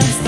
before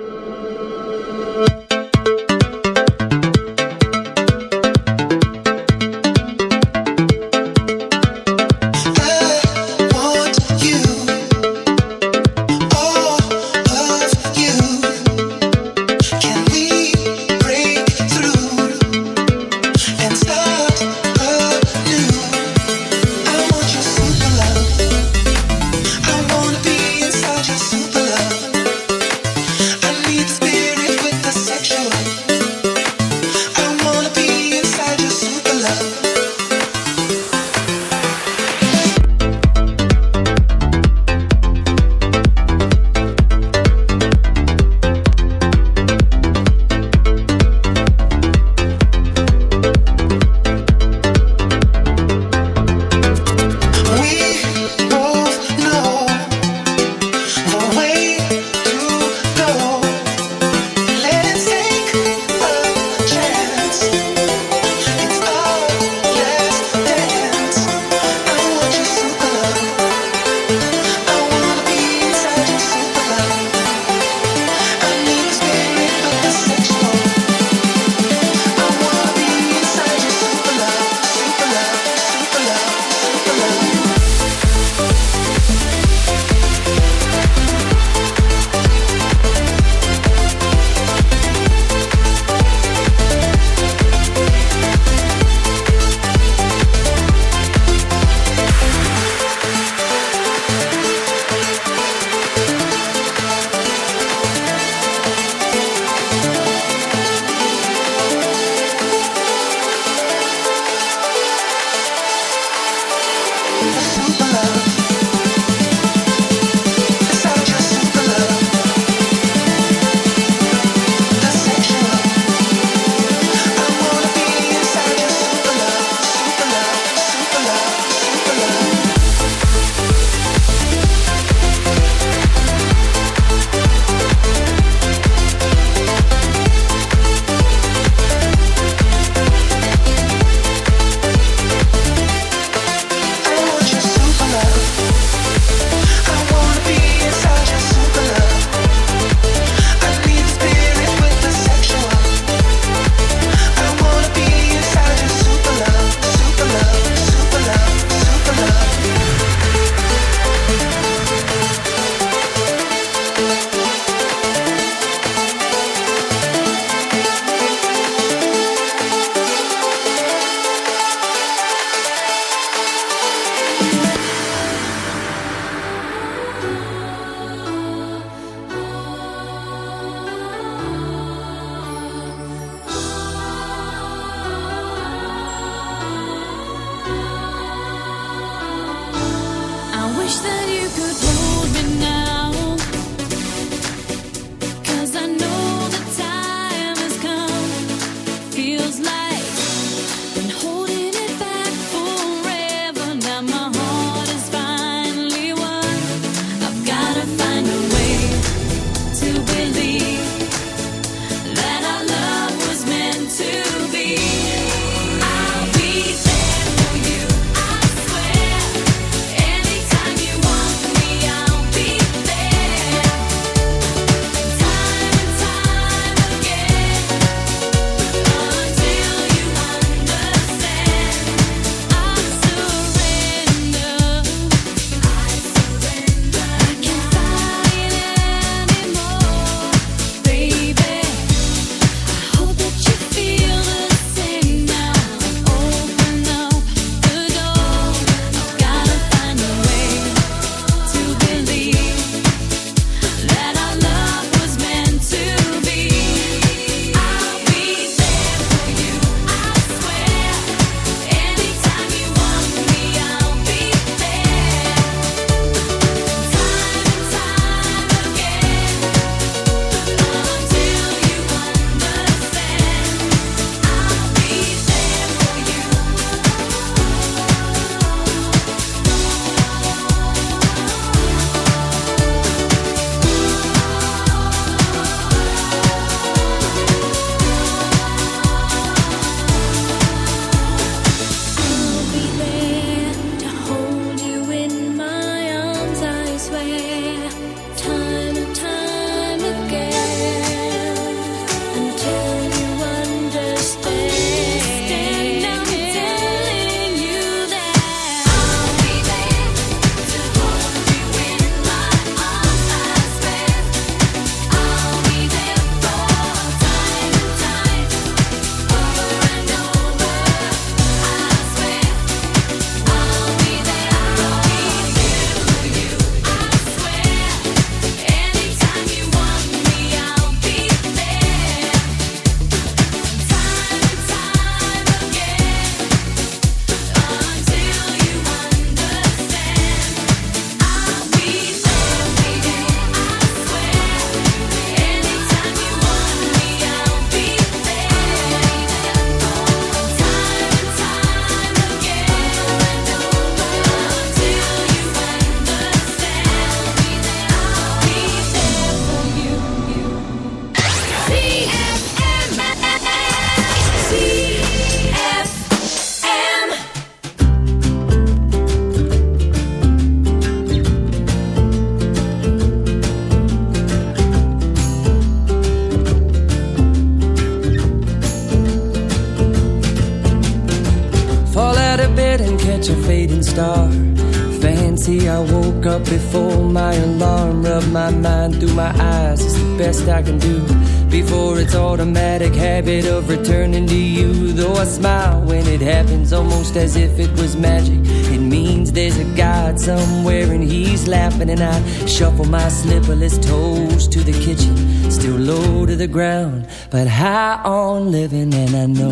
Shuffle my slipperless toes to the kitchen, still low to the ground, but high on living. And I know,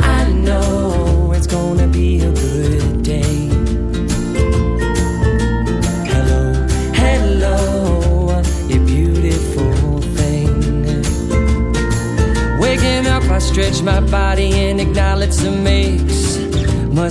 I know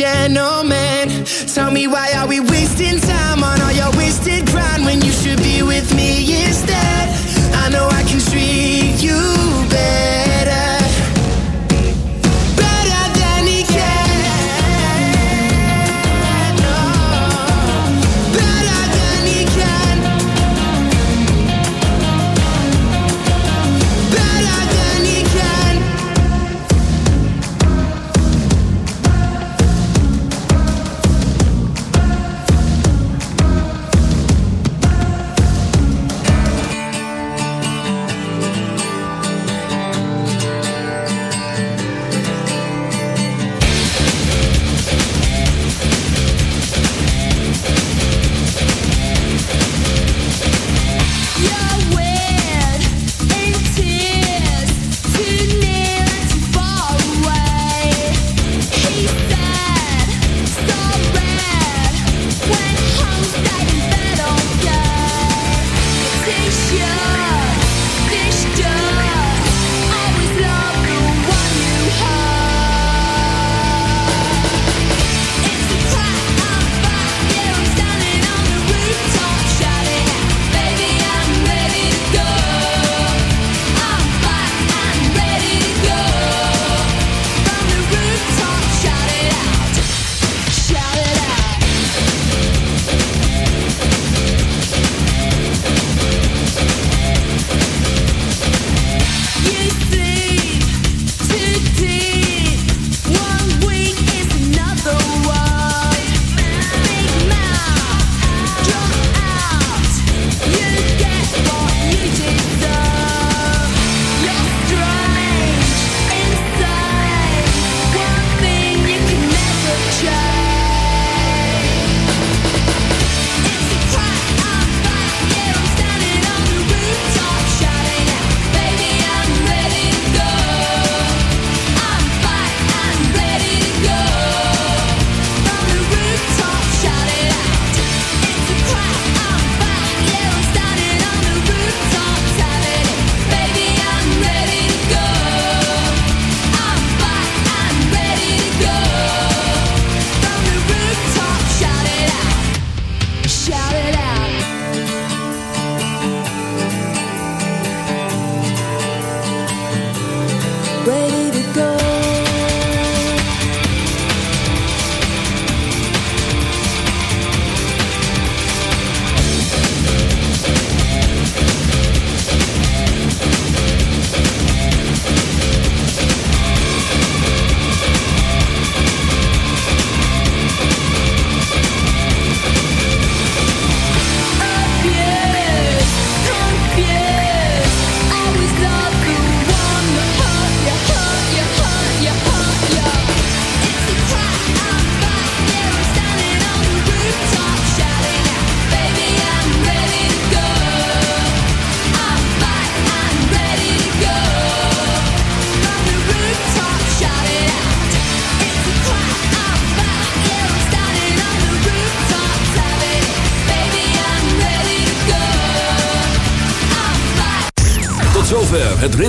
gentleman. Tell me why I